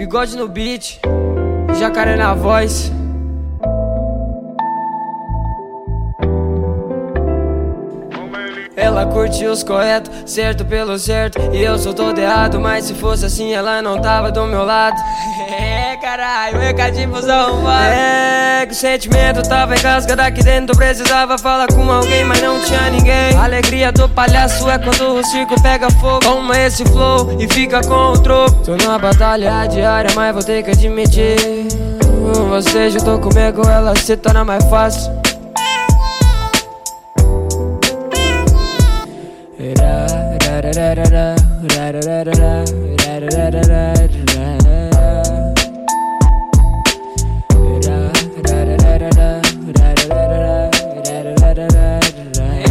Bigode no beat, jacaré na voz. Ela curte os corretos, certo pelo certo E eu sou todo errado, mas se fosse assim ela não tava do meu lado. É caralho, recadinho pros arrombados É que o sentimento tava casca daqui dentro Precisava falar com alguém, mas não tinha ninguém. Alegria do palhaço é quando o circo pega fogo. Toma esse flow e fica com o troco. Tô numa batalha diária, mas vou ter que admitir. Você juntou comigo, ela se torna mais fácil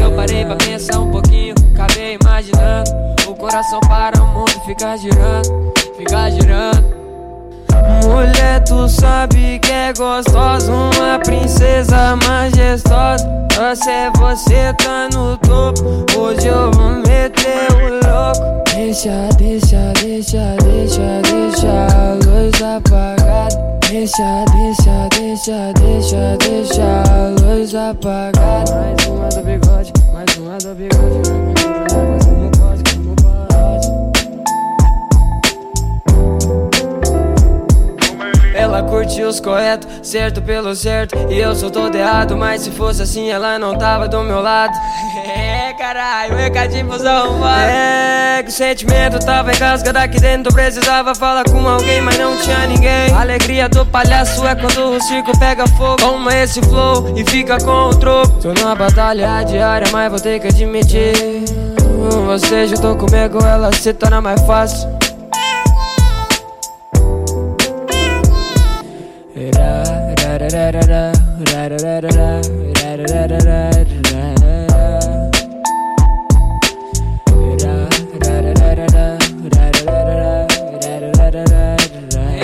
Eu parei pra pensar um pouquinho, acabei imaginando. O coração para, o mundo fica girando, fica girando. Mulher, tu sabe que é gostosa, uma princesa majestosa. Você, você tá no topo, hoje eu vou meter o Deixa, deixa, deixa, deixa, deixa a luz apagada. Mais uma do bigode, mais uma do bigode. Curte os corretos, certo pelo certo. E eu sou todo errado, mas se fosse assim ela não tava do meu lado. É caralho, recadinho pros arrombados É que o sentimento tava engasgado aqui dentro Precisava falar com alguém, mas não tinha ninguém. Alegria do palhaço é quando o circo pega fogo. Toma esse flow e fica com o troco. Tô numa batalha diária, mas vou ter que admitir. Você juntou comigo, ela se torna mais fácil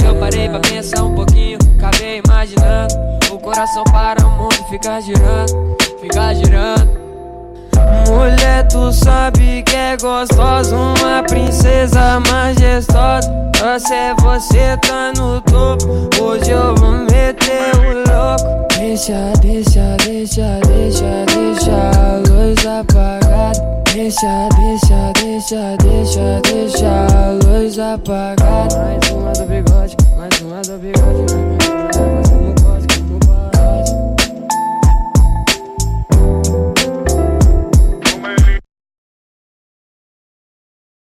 Eu parei pra pensar um pouquinho, acabei imaginando. O coração para, o mundo fica girando, fica girando. Mulher, tu sabe que é gostosa, uma princesa majestosa. Você, você tá no topo, hoje eu vou meter. Deixa, deixa, deixa, deixa, deixa a luz apagada. Deixa, deixa, deixa, deixa, deixa a luz apagada. Mais uma do bigode.